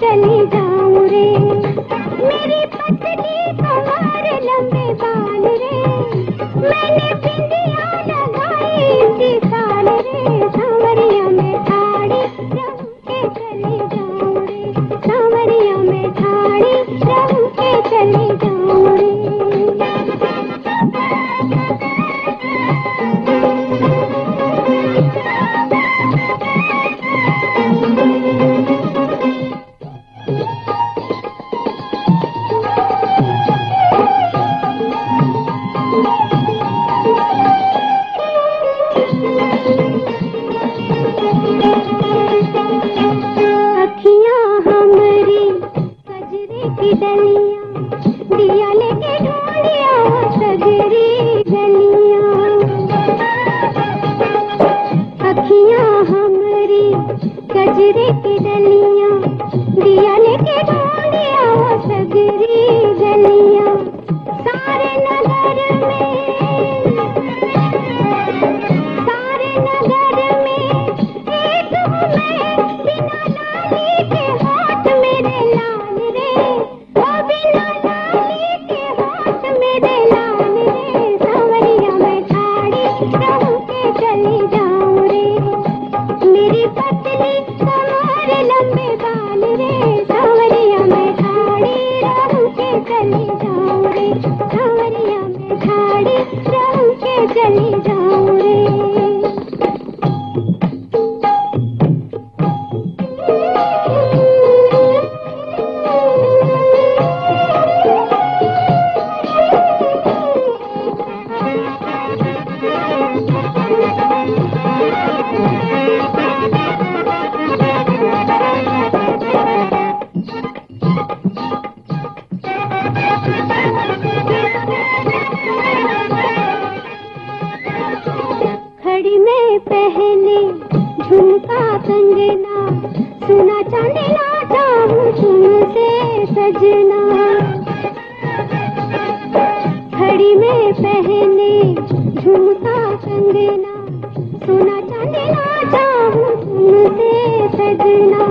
चली जाऊँ रे। मेरी पत्नी खड़ी में पहने झुमका कंगना, सुना चंदना चाहूँ तुमसे सजना। खड़ी में पहने झुमका कंगना, सुना चंदना चाहूँ तुमसे सजना।